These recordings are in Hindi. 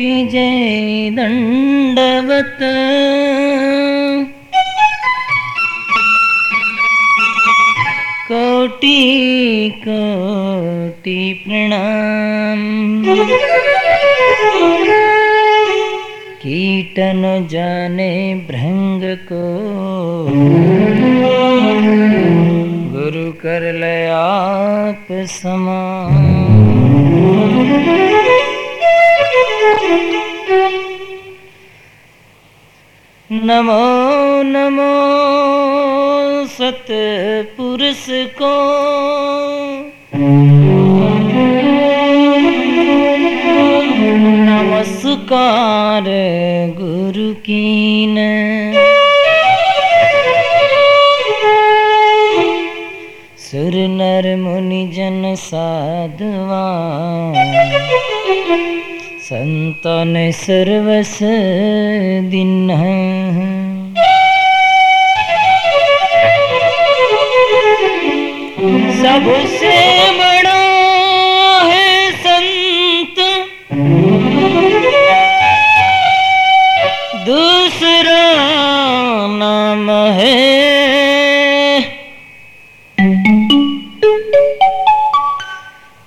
की जय दंडवत। कोटि कोटि प्रणाम। कीटन जाने भृंग को। गुरु कर ले आप समान। नमो नमो सतपुरुष को। नमस्कार गुरु कीन। सुर नर मुनि जन साधवा। संतन सर्वस दिन सबसे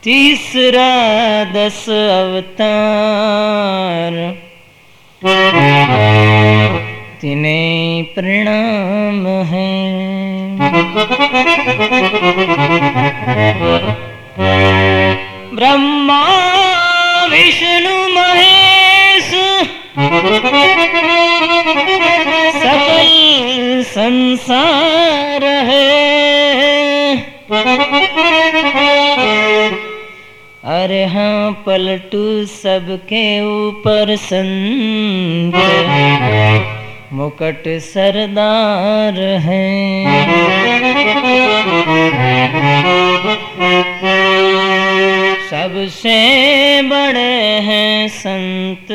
तीसरा दस अवतार। तिन्हें प्रणाम है। ब्रह्मा विष्णु महेश सकल संसार है। अरे हाँ पलटू सबके ऊपर संत मुकट सरदार हैं। सबसे बड़े हैं संत।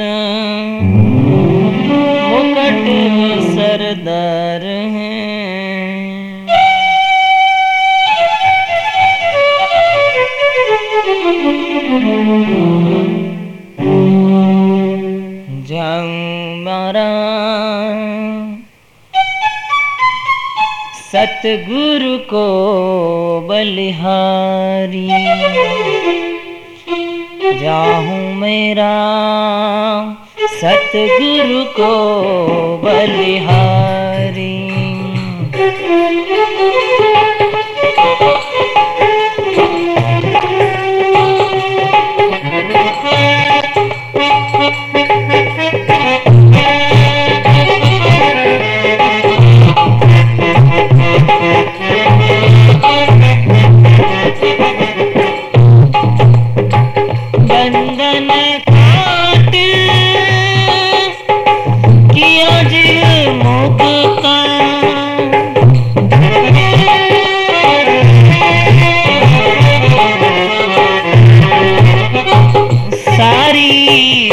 सतगुरु को बलिहारी। जाहूं मेरा सतगुरु को बलिहारी। सारी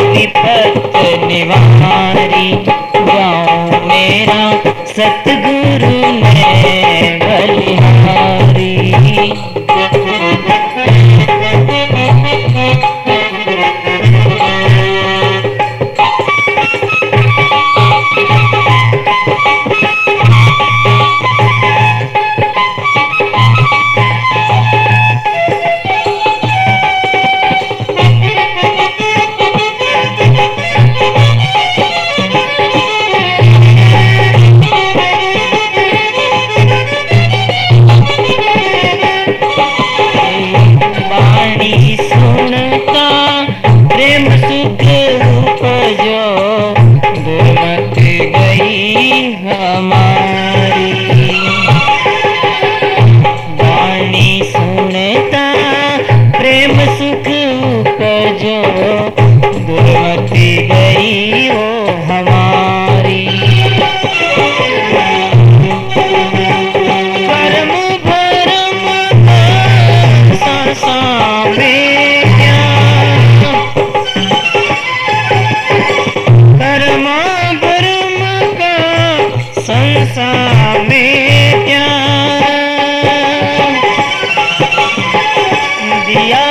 दिया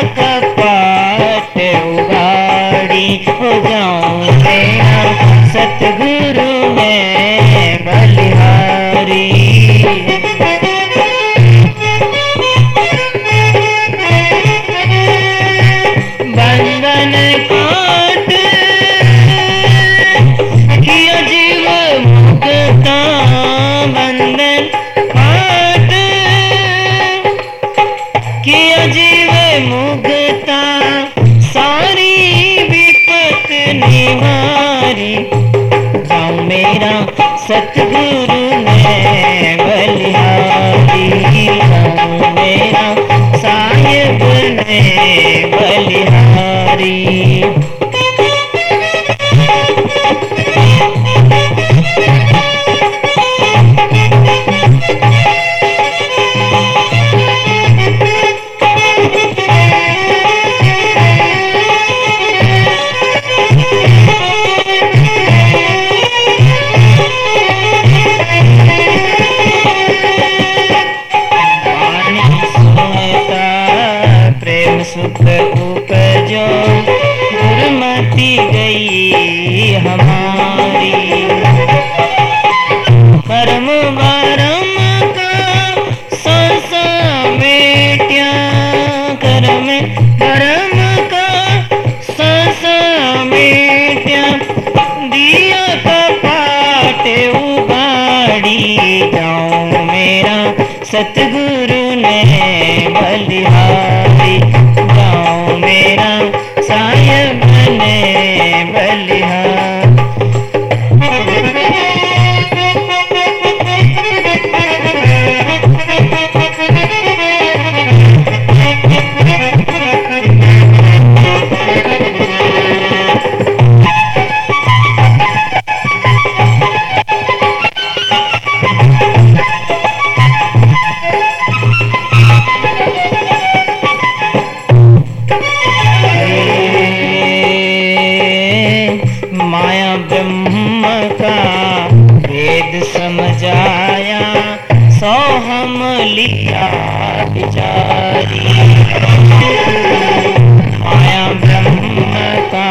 माया ब्रह्म का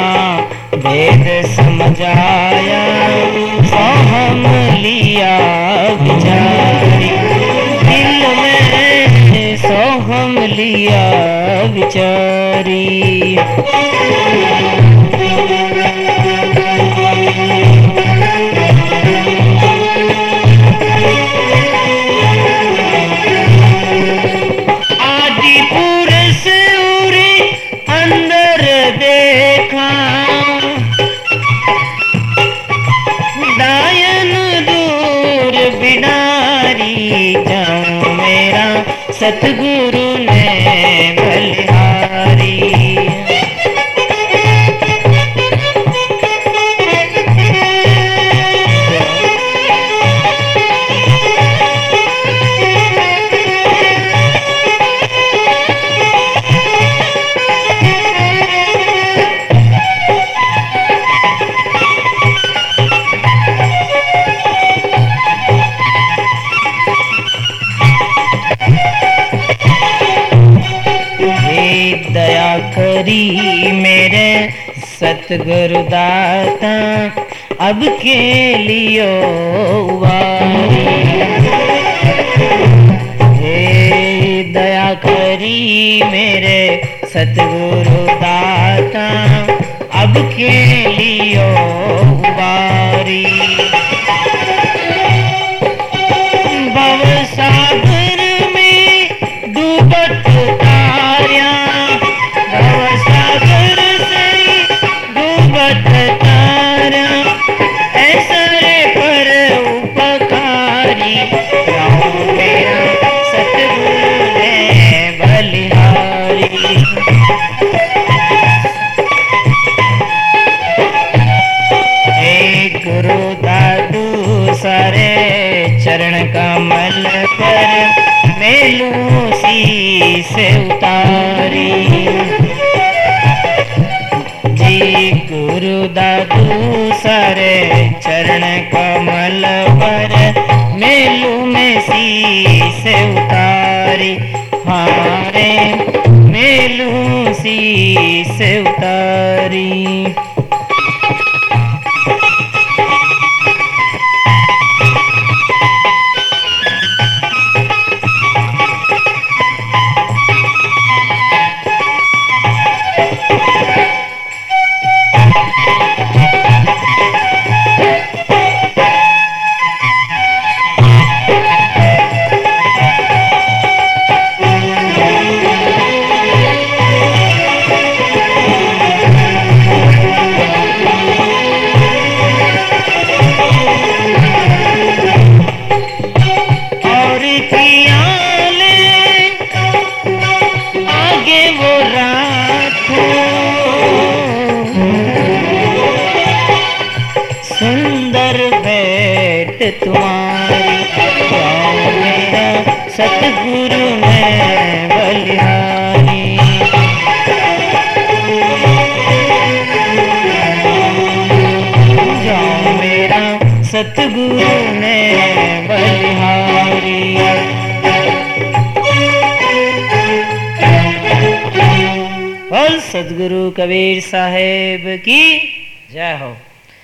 भेद समझाया सहम लिया विचारी दिल में सोहम लिया विचारी हरी जाऊँ मेरा सतगुरु। सतगुरु दाता अब के लियो हे दया करी मेरे सतगुरु दाता अब के लियो मूसी से उतारी। जी गुरु दूसर चरण कमल पर मेलू में सी से उतारी। हारे मेलू सी से उतारी। सतगुरु ने बलिहारी सतगुरु कबीर साहेब की जय हो।